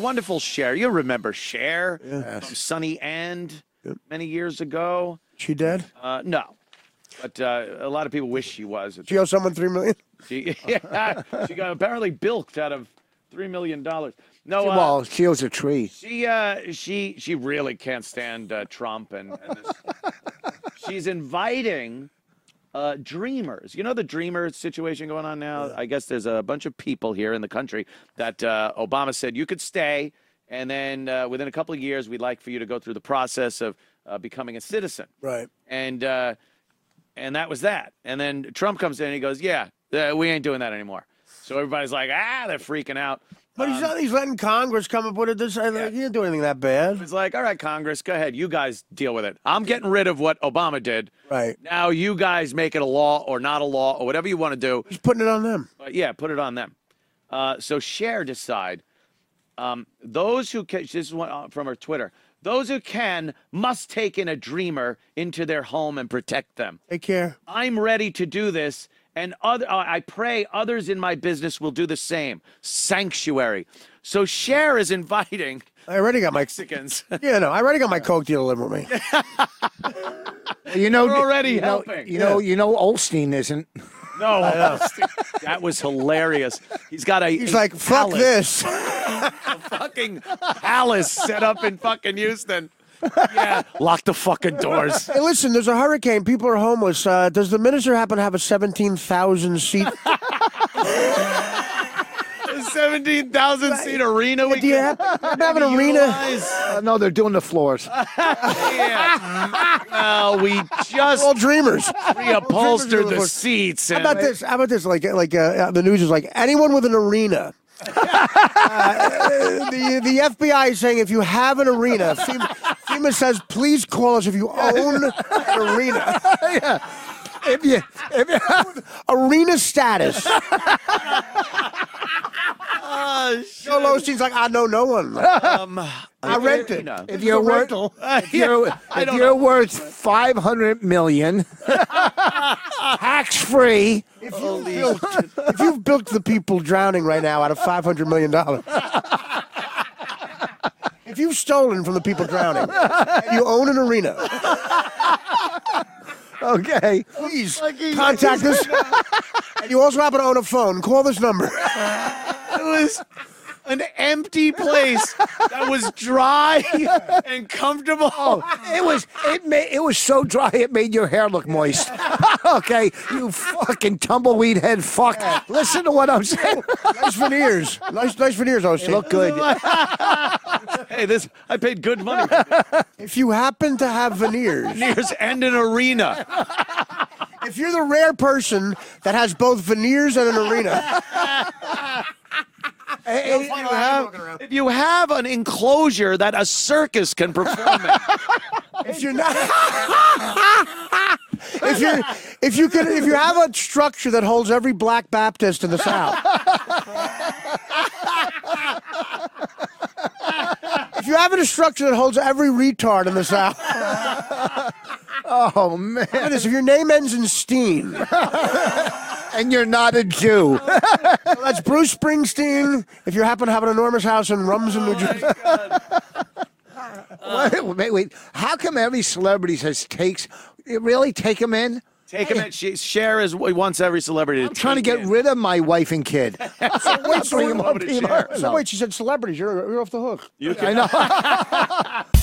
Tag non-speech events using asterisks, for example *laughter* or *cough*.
wonderful Cher. You remember Cher from Sonny and many years ago? She dead? Uh, no, but uh, a lot of people wish she was. She owe someone three million. *laughs* She, yeah, she got apparently bilked out of three million dollars. No, uh, well, she owes a tree. she uh, she she really can't stand uh, Trump, and, and this, *laughs* she's inviting uh, dreamers. You know the dreamer situation going on now. I guess there's a bunch of people here in the country that uh, Obama said you could stay, and then uh, within a couple of years, we'd like for you to go through the process of uh, becoming a citizen. Right. And uh, and that was that. And then Trump comes in and he goes, "Yeah, uh, we ain't doing that anymore." So everybody's like, "Ah, they're freaking out." But he's not, he's letting Congress come up with it. This he didn't do anything that bad. It's like, all right, Congress, go ahead. You guys deal with it. I'm getting rid of what Obama did. Right. Now you guys make it a law or not a law or whatever you want to do. He's putting it on them. But yeah, put it on them. Uh, so Cher decide. Um, those who can, this is one uh, from her Twitter. Those who can must take in a dreamer into their home and protect them. Take care. I'm ready to do this, and other, uh, I pray others in my business will do the same. Sanctuary. So Cher is inviting I already got my Mexicans. *laughs* yeah no. I already got my coke deal delivered with me. You know, We're already you know, helping. You know, you know, Osteen isn't. No, *laughs* *laughs* that was hilarious. He's got a. He's a like fuck palace, this. a fucking palace set up in fucking Houston. Yeah, *laughs* lock the fucking doors. Hey, listen, there's a hurricane. People are homeless. Uh, does the minister happen to have a 17,000 seat? Seventeen thousand seat arena. We Do you can have, have an arena? Uh, no, they're doing the floors. *laughs* Yeah. Well, we just All dreamers. reupholstered the Dreamers. seats. How And about this? How about this? Like, like uh, the news is like anyone with an arena. Uh, the the FBI is saying if you have an arena, FEMA, FEMA says please call us if you own an arena. If you, if you, have Arena status. Uh, Joel Osteen's like, I know no one. um, I rent it. know. if you're worth, *laughs* if you're, if you're worth five hundred million, *laughs* tax free. If, you built, if you've built the people drowning right now out of five hundred million dollars. If you've stolen from the people drowning you own an arena, Okay. please contact us. And you also happen to own a phone. Call this number. It was an empty place that was dry *laughs* and comfortable. Oh, it was it made it was so dry it made your hair look moist. *laughs* okay, you fucking tumbleweed head fuck. Listen to what I'm saying. Nice veneers. Nice, nice veneers, Osteen. look good. *laughs* Hey, this I paid good money. If you happen to have veneers, Veneers and an arena. if you're the rare person that has both veneers and an arena, If you have, if you have an enclosure that a circus can perform in, *laughs* if you're not, *laughs* if you're, if you can, if you have a structure that holds every black Baptist in the South, if you have a structure that holds every retard in the South, *laughs* Oh man. This, if your name ends in Steen, And you're not a Jew. *laughs* that's Bruce Springsteen. If you happen to have an enormous house in Rumson, New Jersey, oh, *laughs* wait, wait, wait. How come every celebrity says takes really take him in? take him. At, she, Cher is wants every celebrity. I'm trying to get rid of my wife and kid. *laughs* wait, so, Bring him up to here. So wait, she said celebrities. You're, you're off the hook. You I know.